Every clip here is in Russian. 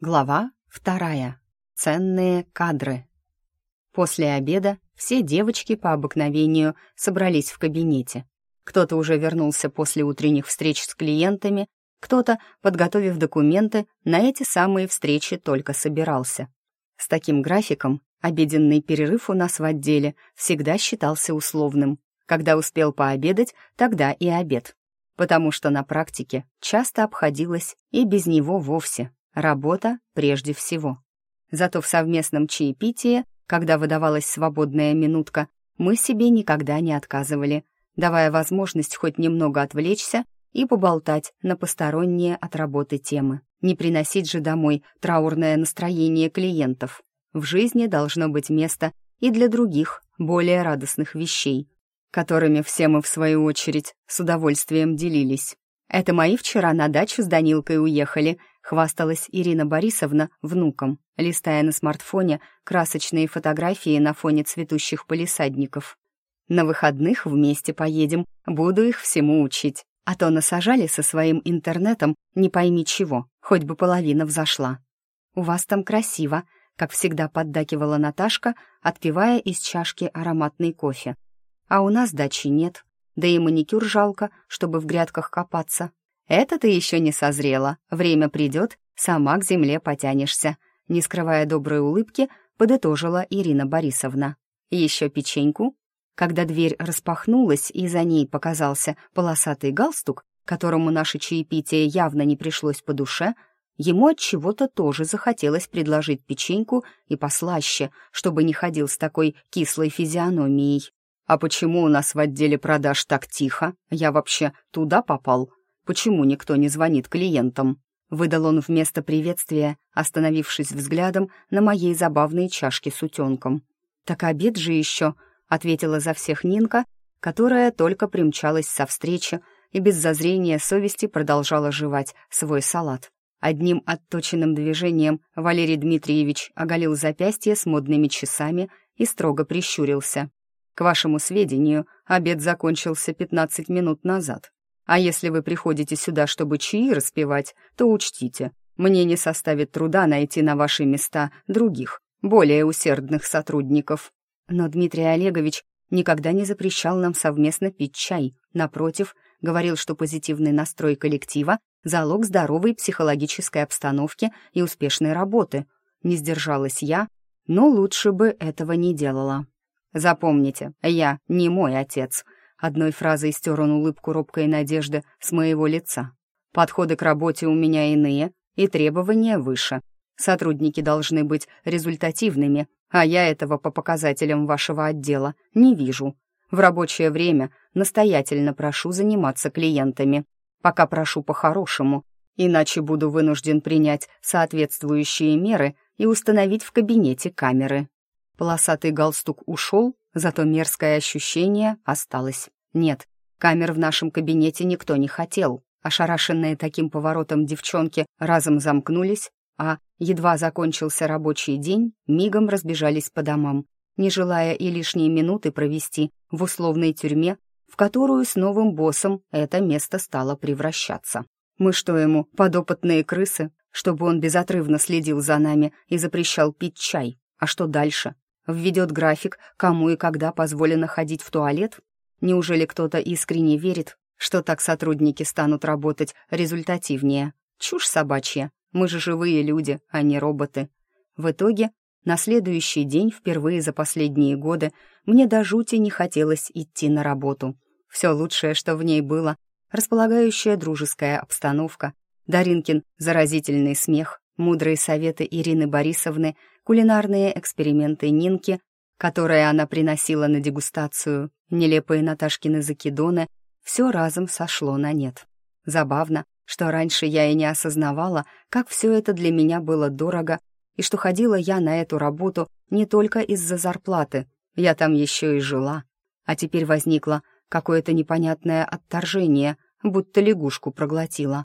Глава вторая. Ценные кадры. После обеда все девочки по обыкновению собрались в кабинете. Кто-то уже вернулся после утренних встреч с клиентами, кто-то, подготовив документы, на эти самые встречи только собирался. С таким графиком обеденный перерыв у нас в отделе всегда считался условным. Когда успел пообедать, тогда и обед. Потому что на практике часто обходилось и без него вовсе. Работа прежде всего. Зато в совместном чаепитии, когда выдавалась свободная минутка, мы себе никогда не отказывали, давая возможность хоть немного отвлечься и поболтать на посторонние от работы темы. Не приносить же домой траурное настроение клиентов. В жизни должно быть место и для других, более радостных вещей, которыми все мы, в свою очередь, с удовольствием делились. Это мои вчера на дачу с Данилкой уехали, хвасталась Ирина Борисовна внуком, листая на смартфоне красочные фотографии на фоне цветущих полисадников. «На выходных вместе поедем, буду их всему учить. А то насажали со своим интернетом не пойми чего, хоть бы половина взошла. У вас там красиво», как всегда поддакивала Наташка, отпивая из чашки ароматный кофе. «А у нас дачи нет, да и маникюр жалко, чтобы в грядках копаться. «Это ты еще не созрела. Время придет, сама к земле потянешься», не скрывая доброй улыбки, подытожила Ирина Борисовна. «Еще печеньку?» Когда дверь распахнулась, и за ней показался полосатый галстук, которому наше чаепитие явно не пришлось по душе, ему от чего-то тоже захотелось предложить печеньку и послаще, чтобы не ходил с такой кислой физиономией. «А почему у нас в отделе продаж так тихо? Я вообще туда попал?» Почему никто не звонит клиентам?» Выдал он вместо приветствия, остановившись взглядом на моей забавной чашке с утенком. «Так обед же еще», — ответила за всех Нинка, которая только примчалась со встречи и без зазрения совести продолжала жевать свой салат. Одним отточенным движением Валерий Дмитриевич оголил запястье с модными часами и строго прищурился. «К вашему сведению, обед закончился пятнадцать минут назад. А если вы приходите сюда, чтобы чаи распевать, то учтите, мне не составит труда найти на ваши места других, более усердных сотрудников. Но Дмитрий Олегович никогда не запрещал нам совместно пить чай. Напротив, говорил, что позитивный настрой коллектива — залог здоровой психологической обстановки и успешной работы. Не сдержалась я, но лучше бы этого не делала. Запомните, я не мой отец — Одной фразой стер он улыбку робкой надежды с моего лица. Подходы к работе у меня иные, и требования выше. Сотрудники должны быть результативными, а я этого по показателям вашего отдела не вижу. В рабочее время настоятельно прошу заниматься клиентами. Пока прошу по-хорошему, иначе буду вынужден принять соответствующие меры и установить в кабинете камеры. Полосатый галстук ушел, зато мерзкое ощущение осталось. Нет, камер в нашем кабинете никто не хотел. Ошарашенные таким поворотом девчонки разом замкнулись, а, едва закончился рабочий день, мигом разбежались по домам, не желая и лишние минуты провести в условной тюрьме, в которую с новым боссом это место стало превращаться. Мы что ему, подопытные крысы, чтобы он безотрывно следил за нами и запрещал пить чай? А что дальше? Введет график, кому и когда позволено ходить в туалет? Неужели кто-то искренне верит, что так сотрудники станут работать результативнее? Чушь собачья. Мы же живые люди, а не роботы. В итоге, на следующий день, впервые за последние годы, мне до жути не хотелось идти на работу. Все лучшее, что в ней было, располагающая дружеская обстановка, Даринкин заразительный смех, мудрые советы Ирины Борисовны, кулинарные эксперименты Нинки, которые она приносила на дегустацию, нелепые Наташкины закидоны, все разом сошло на нет. Забавно, что раньше я и не осознавала, как все это для меня было дорого, и что ходила я на эту работу не только из-за зарплаты, я там еще и жила. А теперь возникло какое-то непонятное отторжение, будто лягушку проглотила.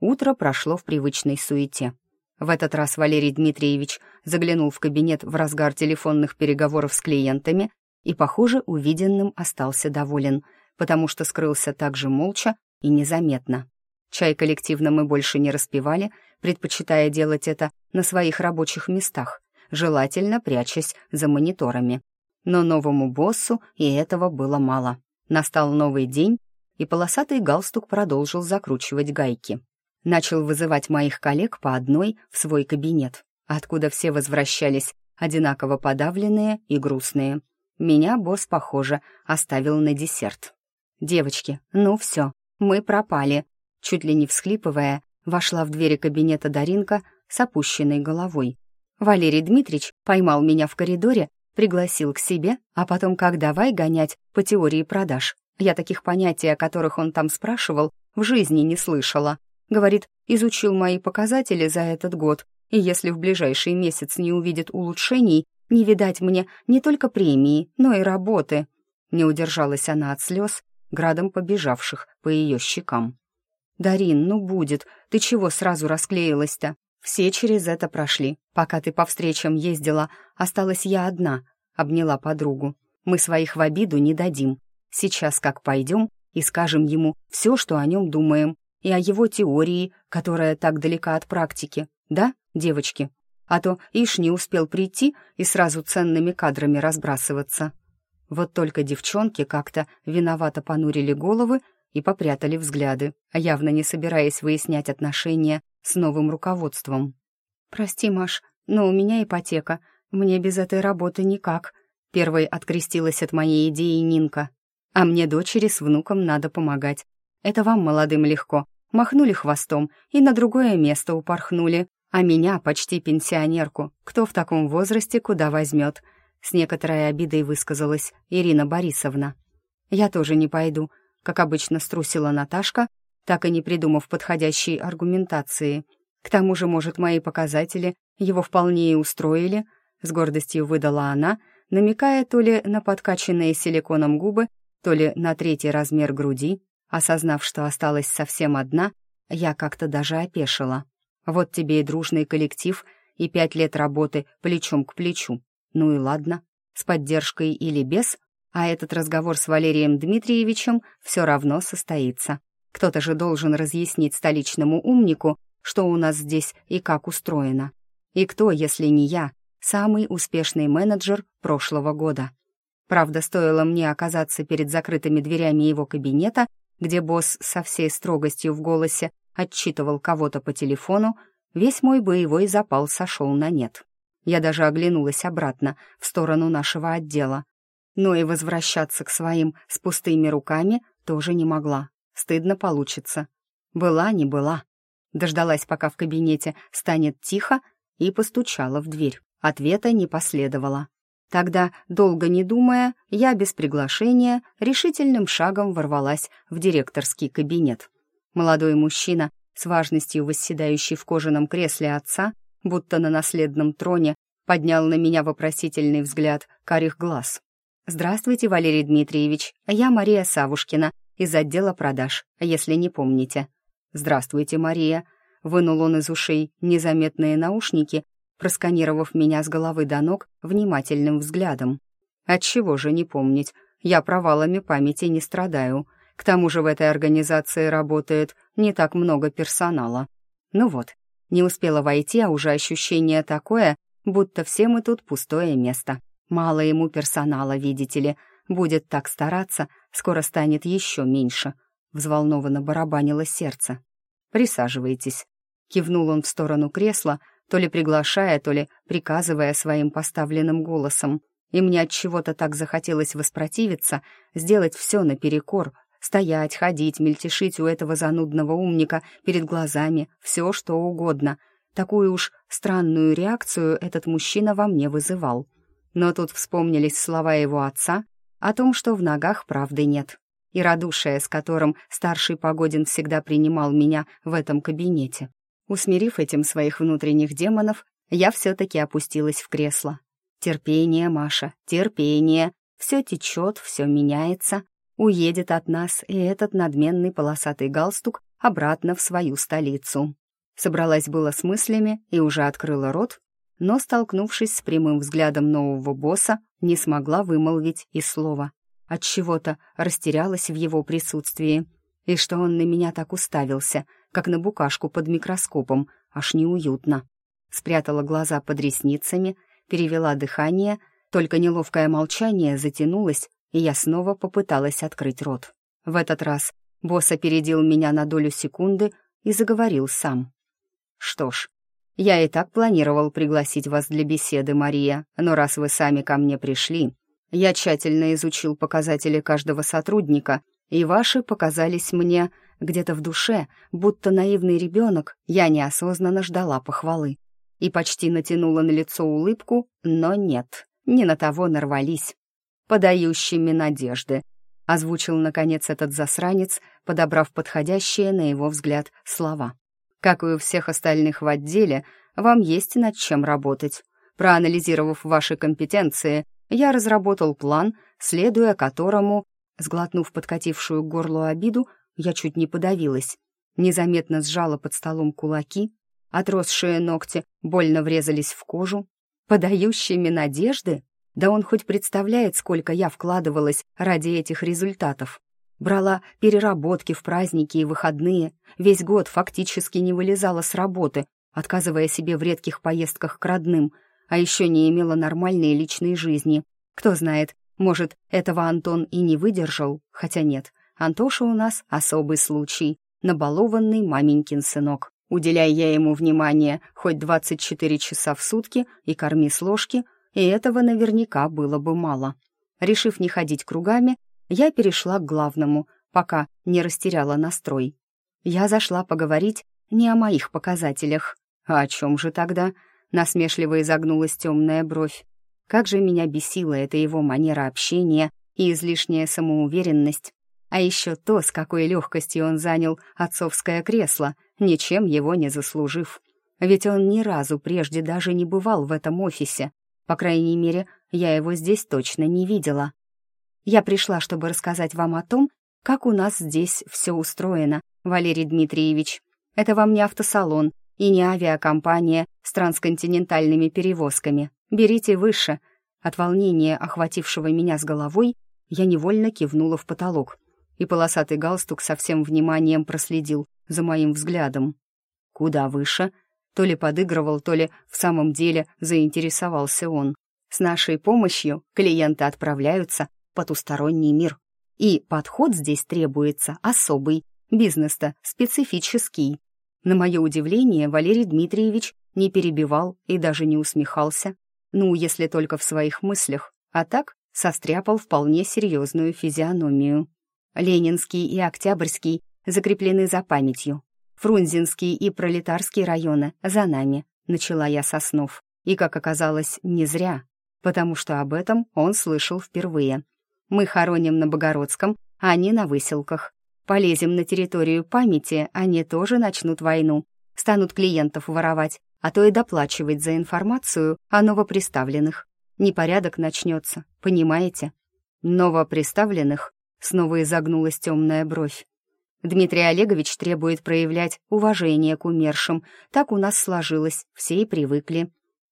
Утро прошло в привычной суете. В этот раз Валерий Дмитриевич заглянул в кабинет в разгар телефонных переговоров с клиентами и, похоже, увиденным остался доволен, потому что скрылся так же молча и незаметно. Чай коллективно мы больше не распивали, предпочитая делать это на своих рабочих местах, желательно прячась за мониторами. Но новому боссу и этого было мало. Настал новый день, и полосатый галстук продолжил закручивать гайки. Начал вызывать моих коллег по одной в свой кабинет, откуда все возвращались, одинаково подавленные и грустные. Меня босс, похоже, оставил на десерт. «Девочки, ну все, мы пропали», чуть ли не всхлипывая, вошла в двери кабинета Даринка с опущенной головой. Валерий Дмитрич поймал меня в коридоре, пригласил к себе, а потом как давай гонять по теории продаж. Я таких понятий, о которых он там спрашивал, в жизни не слышала. Говорит, изучил мои показатели за этот год, и если в ближайший месяц не увидит улучшений, не видать мне не только премии, но и работы. Не удержалась она от слез, градом побежавших по ее щекам. «Дарин, ну будет, ты чего сразу расклеилась-то? Все через это прошли. Пока ты по встречам ездила, осталась я одна», — обняла подругу. «Мы своих в обиду не дадим. Сейчас как пойдем и скажем ему все, что о нем думаем, и о его теории, которая так далека от практики. Да, девочки? А то Иш не успел прийти и сразу ценными кадрами разбрасываться». Вот только девчонки как-то виновато понурили головы и попрятали взгляды, явно не собираясь выяснять отношения с новым руководством. «Прости, Маш, но у меня ипотека. Мне без этой работы никак», — первой открестилась от моей идеи Нинка. «А мне дочери с внуком надо помогать. Это вам, молодым, легко. Махнули хвостом и на другое место упорхнули. А меня, почти пенсионерку, кто в таком возрасте куда возьмет?» С некоторой обидой высказалась Ирина Борисовна. «Я тоже не пойду», как обычно струсила Наташка, так и не придумав подходящей аргументации. К тому же, может, мои показатели его вполне и устроили, с гордостью выдала она, намекая то ли на подкачанные силиконом губы, то ли на третий размер груди. Осознав, что осталась совсем одна, я как-то даже опешила. Вот тебе и дружный коллектив, и пять лет работы плечом к плечу. Ну и ладно, с поддержкой или без, а этот разговор с Валерием Дмитриевичем все равно состоится. Кто-то же должен разъяснить столичному умнику, что у нас здесь и как устроено. И кто, если не я, самый успешный менеджер прошлого года. Правда, стоило мне оказаться перед закрытыми дверями его кабинета, где босс со всей строгостью в голосе отчитывал кого-то по телефону, весь мой боевой запал сошел на нет. Я даже оглянулась обратно, в сторону нашего отдела но и возвращаться к своим с пустыми руками тоже не могла. Стыдно получится. Была, не была. Дождалась, пока в кабинете станет тихо, и постучала в дверь. Ответа не последовало. Тогда, долго не думая, я без приглашения решительным шагом ворвалась в директорский кабинет. Молодой мужчина, с важностью восседающий в кожаном кресле отца, будто на наследном троне, поднял на меня вопросительный взгляд карих глаз. «Здравствуйте, Валерий Дмитриевич. Я Мария Савушкина из отдела продаж, если не помните». «Здравствуйте, Мария». Вынул он из ушей незаметные наушники, просканировав меня с головы до ног внимательным взглядом. «Отчего же не помнить? Я провалами памяти не страдаю. К тому же в этой организации работает не так много персонала. Ну вот, не успела войти, а уже ощущение такое, будто все мы тут пустое место. Мало ему персонала, видите ли. Будет так стараться, скоро станет еще меньше. Взволнованно барабанило сердце. «Присаживайтесь», — кивнул он в сторону кресла, то ли приглашая, то ли приказывая своим поставленным голосом. И мне от чего-то так захотелось воспротивиться, сделать все наперекор, стоять, ходить, мельтешить у этого занудного умника перед глазами, все что угодно. Такую уж странную реакцию этот мужчина во мне вызывал. Но тут вспомнились слова его отца о том, что в ногах правды нет, и радушие, с которым старший Погодин всегда принимал меня в этом кабинете. Усмирив этим своих внутренних демонов, я все-таки опустилась в кресло. Терпение, Маша, терпение. Все течет, все меняется. Уедет от нас и этот надменный полосатый галстук обратно в свою столицу. Собралась было с мыслями и уже открыла рот, но, столкнувшись с прямым взглядом нового босса, не смогла вымолвить и слова. От чего-то растерялась в его присутствии. И что он на меня так уставился, как на букашку под микроскопом, аж неуютно. Спрятала глаза под ресницами, перевела дыхание, только неловкое молчание затянулось, и я снова попыталась открыть рот. В этот раз босс опередил меня на долю секунды и заговорил сам. «Что ж, я и так планировал пригласить вас для беседы, Мария, но раз вы сами ко мне пришли, я тщательно изучил показатели каждого сотрудника, и ваши показались мне где-то в душе, будто наивный ребенок, я неосознанно ждала похвалы. И почти натянула на лицо улыбку, но нет, не на того нарвались. «Подающими надежды», — озвучил, наконец, этот засранец, подобрав подходящие, на его взгляд, слова. «Как и у всех остальных в отделе, вам есть над чем работать. Проанализировав ваши компетенции, я разработал план, следуя которому, сглотнув подкатившую к горлу обиду, я чуть не подавилась. Незаметно сжала под столом кулаки, отросшие ногти больно врезались в кожу. Подающими надежды? Да он хоть представляет, сколько я вкладывалась ради этих результатов. Брала переработки в праздники и выходные, весь год фактически не вылезала с работы, отказывая себе в редких поездках к родным, а еще не имела нормальной личной жизни. Кто знает, может, этого Антон и не выдержал, хотя нет, Антоша у нас особый случай, набалованный маменькин сынок. Уделяя я ему внимание хоть 24 часа в сутки и корми с ложки, и этого наверняка было бы мало. Решив не ходить кругами, я перешла к главному, пока не растеряла настрой. Я зашла поговорить не о моих показателях. А о чем же тогда? Насмешливо изогнулась темная бровь. Как же меня бесила эта его манера общения и излишняя самоуверенность. А еще то, с какой легкостью он занял отцовское кресло, ничем его не заслужив. Ведь он ни разу прежде даже не бывал в этом офисе. По крайней мере, я его здесь точно не видела. Я пришла, чтобы рассказать вам о том, как у нас здесь все устроено, Валерий Дмитриевич. Это вам не автосалон и не авиакомпания с трансконтинентальными перевозками. Берите выше. От волнения, охватившего меня с головой, я невольно кивнула в потолок, и полосатый галстук со всем вниманием проследил за моим взглядом. Куда выше? То ли подыгрывал, то ли в самом деле заинтересовался он. С нашей помощью клиенты отправляются в потусторонний мир. И подход здесь требуется особый, бизнес-то специфический. На мое удивление, Валерий Дмитриевич не перебивал и даже не усмехался. Ну, если только в своих мыслях. А так состряпал вполне серьезную физиономию. Ленинский и Октябрьский закреплены за памятью. Фрунзенский и Пролетарский районы за нами, начала я со снов. И, как оказалось, не зря, потому что об этом он слышал впервые. Мы хороним на Богородском, а они на выселках. Полезем на территорию памяти, они тоже начнут войну. Станут клиентов воровать, а то и доплачивать за информацию о новоприставленных. Непорядок начнется, понимаете? Новоприставленных? Снова изогнулась темная бровь. Дмитрий Олегович требует проявлять уважение к умершим. Так у нас сложилось, все и привыкли.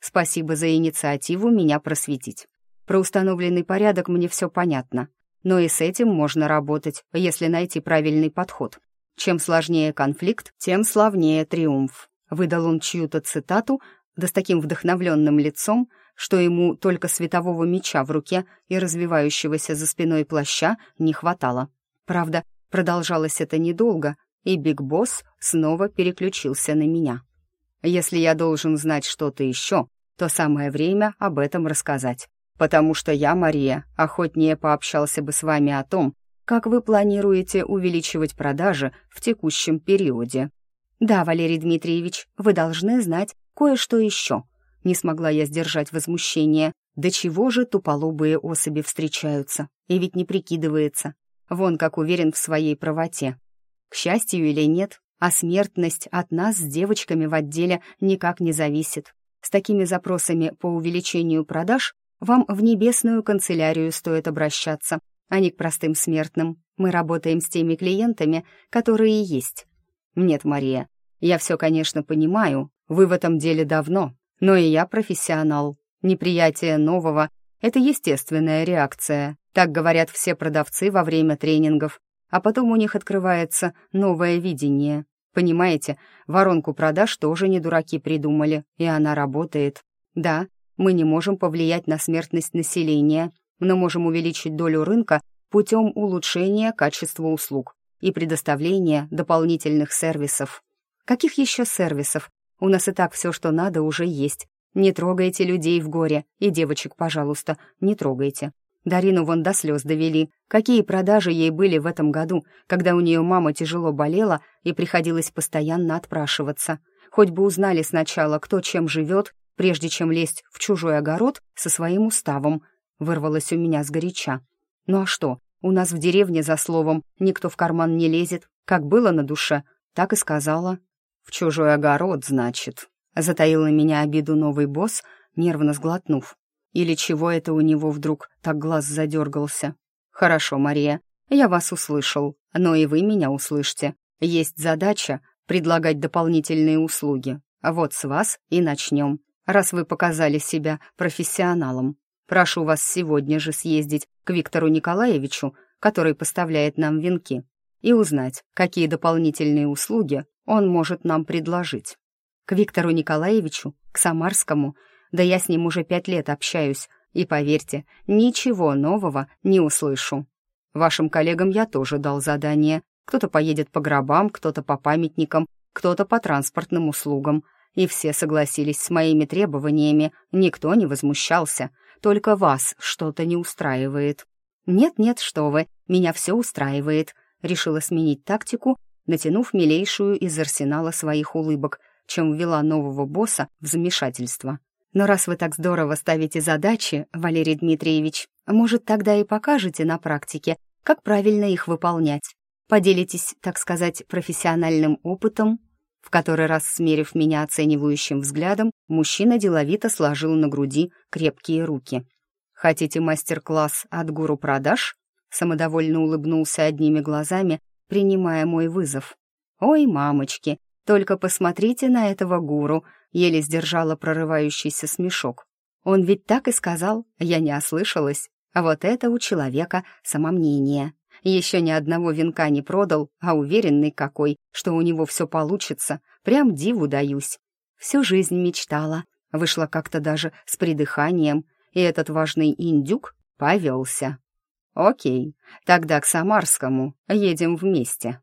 Спасибо за инициативу меня просветить. Про установленный порядок мне все понятно. Но и с этим можно работать, если найти правильный подход. Чем сложнее конфликт, тем славнее триумф. Выдал он чью-то цитату, да с таким вдохновленным лицом, что ему только светового меча в руке и развивающегося за спиной плаща не хватало. Правда, продолжалось это недолго, и Биг Босс снова переключился на меня. Если я должен знать что-то еще, то самое время об этом рассказать. Потому что я, Мария, охотнее пообщался бы с вами о том, как вы планируете увеличивать продажи в текущем периоде. Да, Валерий Дмитриевич, вы должны знать кое-что еще. Не смогла я сдержать возмущение. До чего же туполобые особи встречаются? И ведь не прикидывается. Вон как уверен в своей правоте. К счастью или нет, а смертность от нас с девочками в отделе никак не зависит. С такими запросами по увеличению продаж вам в небесную канцелярию стоит обращаться, а не к простым смертным. Мы работаем с теми клиентами, которые есть. Нет, Мария, я все, конечно, понимаю, вы в этом деле давно, но и я профессионал. Неприятие нового — это естественная реакция. Так говорят все продавцы во время тренингов, а потом у них открывается новое видение. Понимаете, воронку продаж тоже не дураки придумали, и она работает. Да, мы не можем повлиять на смертность населения, но можем увеличить долю рынка путем улучшения качества услуг и предоставления дополнительных сервисов. Каких еще сервисов? У нас и так все, что надо, уже есть. Не трогайте людей в горе, и девочек, пожалуйста, не трогайте. Дарину вон до слез довели. Какие продажи ей были в этом году, когда у нее мама тяжело болела и приходилось постоянно отпрашиваться. Хоть бы узнали сначала, кто чем живет, прежде чем лезть в чужой огород со своим уставом. Вырвалось у меня сгоряча. Ну а что, у нас в деревне, за словом, никто в карман не лезет. Как было на душе, так и сказала. «В чужой огород, значит», — затаил на меня обиду новый босс, нервно сглотнув. Или чего это у него вдруг так глаз задергался? Хорошо, Мария, я вас услышал, но и вы меня услышьте. Есть задача предлагать дополнительные услуги. Вот с вас и начнем, раз вы показали себя профессионалом. Прошу вас сегодня же съездить к Виктору Николаевичу, который поставляет нам венки, и узнать, какие дополнительные услуги он может нам предложить. К Виктору Николаевичу, к Самарскому — да я с ним уже пять лет общаюсь, и, поверьте, ничего нового не услышу. Вашим коллегам я тоже дал задание. Кто-то поедет по гробам, кто-то по памятникам, кто-то по транспортным услугам. И все согласились с моими требованиями, никто не возмущался. Только вас что-то не устраивает. «Нет-нет, что вы, меня все устраивает», — решила сменить тактику, натянув милейшую из арсенала своих улыбок, чем ввела нового босса в замешательство. Но раз вы так здорово ставите задачи, Валерий Дмитриевич, может, тогда и покажете на практике, как правильно их выполнять. Поделитесь, так сказать, профессиональным опытом. В который раз, смерив меня оценивающим взглядом, мужчина деловито сложил на груди крепкие руки. «Хотите мастер-класс от гуру продаж?» Самодовольно улыбнулся одними глазами, принимая мой вызов. «Ой, мамочки, только посмотрите на этого гуру, еле сдержала прорывающийся смешок. Он ведь так и сказал, я не ослышалась. А вот это у человека самомнение. Еще ни одного венка не продал, а уверенный какой, что у него все получится. Прям диву даюсь. Всю жизнь мечтала. Вышла как-то даже с придыханием, и этот важный индюк повелся. «Окей, тогда к Самарскому едем вместе».